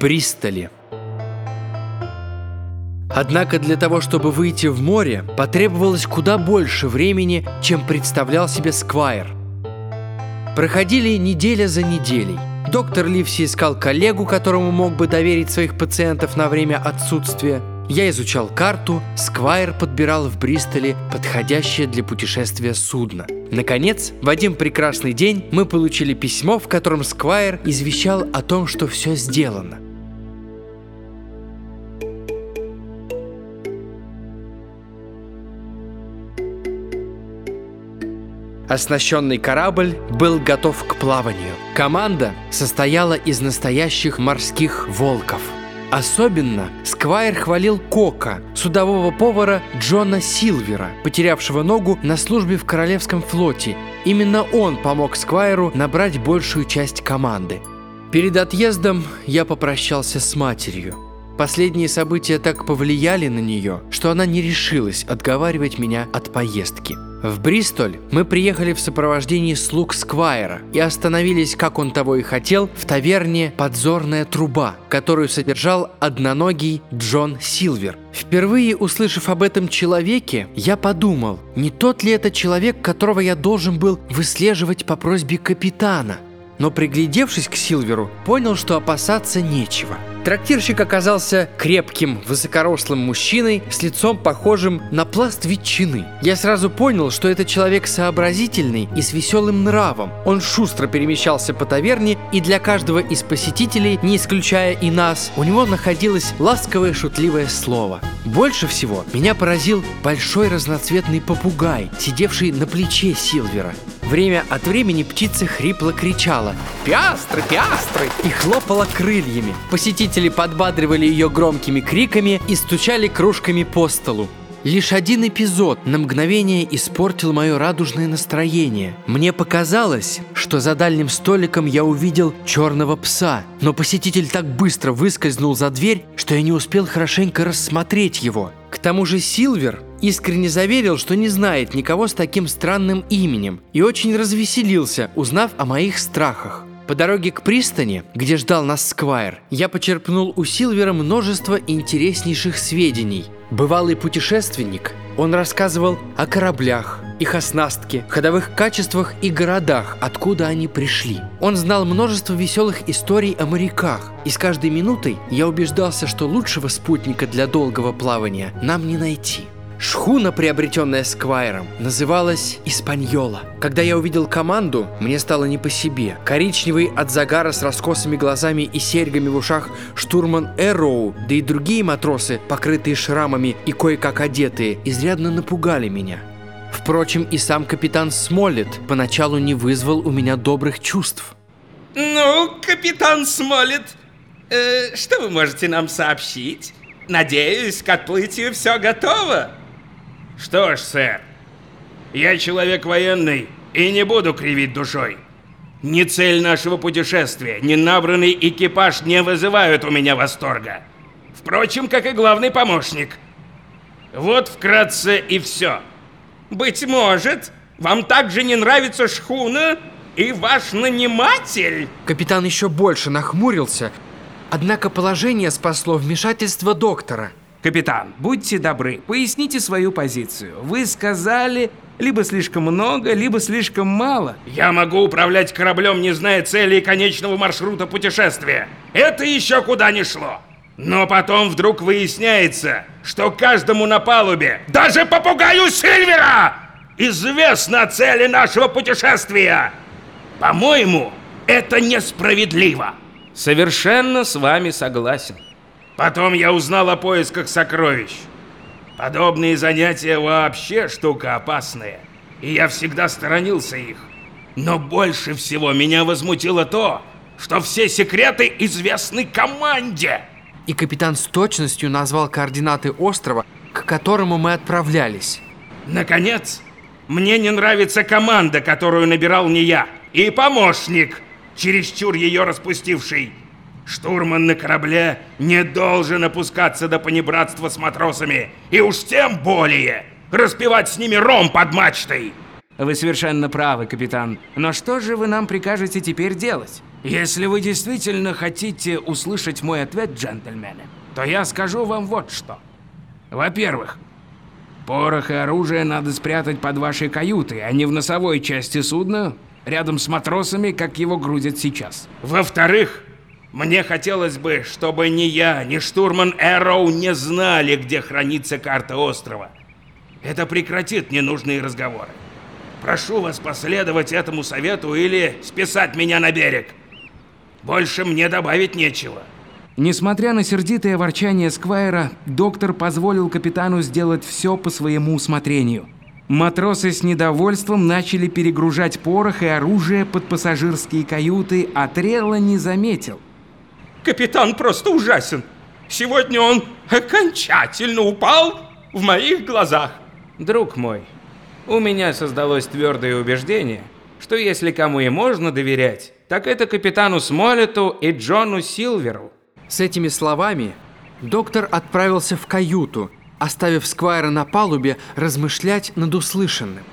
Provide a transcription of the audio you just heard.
Бристоле. Однако для того, чтобы выйти в море, потребовалось куда больше времени, чем представлял себе Сквайр. Проходили неделя за неделей. Доктор Ливси искал коллегу, которому мог бы доверить своих пациентов на время отсутствия. Я изучал карту, Сквайр подбирал в Бристоле подходящее для путешествия судно. Наконец, в один прекрасный день мы получили письмо, в котором Сквайр извещал о том, что все сделано – Оснащенный корабль был готов к плаванию. Команда состояла из настоящих морских волков. Особенно Сквайр хвалил Кока, судового повара Джона Силвера, потерявшего ногу на службе в Королевском флоте. Именно он помог Сквайру набрать большую часть команды. Перед отъездом я попрощался с матерью. Последние события так повлияли на нее, что она не решилась отговаривать меня от поездки. В Бристоль мы приехали в сопровождении слуг Сквайра и остановились, как он того и хотел, в таверне «Подзорная труба», которую содержал одноногий Джон Силвер. Впервые услышав об этом человеке, я подумал, не тот ли это человек, которого я должен был выслеживать по просьбе капитана – но приглядевшись к Силверу, понял, что опасаться нечего. Трактирщик оказался крепким, высокорослым мужчиной с лицом похожим на пласт ветчины. Я сразу понял, что это человек сообразительный и с веселым нравом. Он шустро перемещался по таверне, и для каждого из посетителей, не исключая и нас, у него находилось ласковое шутливое слово. Больше всего меня поразил большой разноцветный попугай, сидевший на плече Силвера. Время от времени птица хрипло кричала «Пиастры, пиастры!» и хлопала крыльями. Посетители подбадривали ее громкими криками и стучали кружками по столу. Лишь один эпизод на мгновение испортил мое радужное настроение. Мне показалось, что за дальним столиком я увидел черного пса, но посетитель так быстро выскользнул за дверь, что я не успел хорошенько рассмотреть его. Тому же Силвер искренне заверил, что не знает никого с таким странным именем и очень развеселился, узнав о моих страхах. По дороге к пристани, где ждал нас Сквайр, я почерпнул у Силвера множество интереснейших сведений. Бывалый путешественник, он рассказывал о кораблях, их оснастке, ходовых качествах и городах, откуда они пришли. Он знал множество веселых историй о моряках, и с каждой минутой я убеждался, что лучшего спутника для долгого плавания нам не найти. Шхуна, приобретенная Сквайром, называлась «Испаньола». Когда я увидел команду, мне стало не по себе. Коричневый от загара с раскосыми глазами и серьгами в ушах штурман Эроу, да и другие матросы, покрытые шрамами и кое-как одетые, изрядно напугали меня. Впрочем, и сам капитан Смоллет поначалу не вызвал у меня добрых чувств. Ну, капитан Смоллет, э, что вы можете нам сообщить? Надеюсь, к отплытию все готово? Что ж, сэр, я человек военный и не буду кривить душой. Ни цель нашего путешествия, ни набранный экипаж не вызывают у меня восторга. Впрочем, как и главный помощник. Вот вкратце и все. Быть может, вам также не нравится шхуна и ваш наниматель? Капитан еще больше нахмурился, однако положение спасло вмешательство доктора – Капитан, будьте добры, поясните свою позицию. Вы сказали либо слишком много, либо слишком мало. Я могу управлять кораблем, не зная цели и конечного маршрута путешествия. Это еще куда не шло. Но потом вдруг выясняется, что каждому на палубе, даже попугаю Сильвера, известна цели нашего путешествия. По-моему, это несправедливо. Совершенно с вами согласен. Потом я узнал о поисках сокровищ. Подобные занятия вообще штука опасная, и я всегда сторонился их. Но больше всего меня возмутило то, что все секреты известны команде. И капитан с точностью назвал координаты острова, к которому мы отправлялись. Наконец, мне не нравится команда, которую набирал не я, и помощник, чересчур ее распустивший. Штурман на корабле не должен опускаться до понебратства с матросами, и уж тем более распивать с ними ром под мачтой. Вы совершенно правы, капитан. Но что же вы нам прикажете теперь делать? Если вы действительно хотите услышать мой ответ, джентльмены, то я скажу вам вот что. Во-первых, порох и оружие надо спрятать под вашей каютой, а не в носовой части судна, рядом с матросами, как его грузят сейчас. Во-вторых, мне хотелось бы, чтобы ни я, ни штурман Эроу не знали, где хранится карта острова. Это прекратит ненужные разговоры. Прошу вас последовать этому совету или списать меня на берег. Больше мне добавить нечего. Несмотря на сердитое ворчание Сквайра, доктор позволил капитану сделать все по своему усмотрению. Матросы с недовольством начали перегружать порох и оружие под пассажирские каюты, а Трелла не заметил. Капитан просто ужасен. Сегодня он окончательно упал в моих глазах. Друг мой, у меня создалось твердое убеждение, что если кому и можно доверять, так это капитану Смолету и Джону Силверу. С этими словами доктор отправился в каюту, оставив Сквайра на палубе размышлять над услышанным.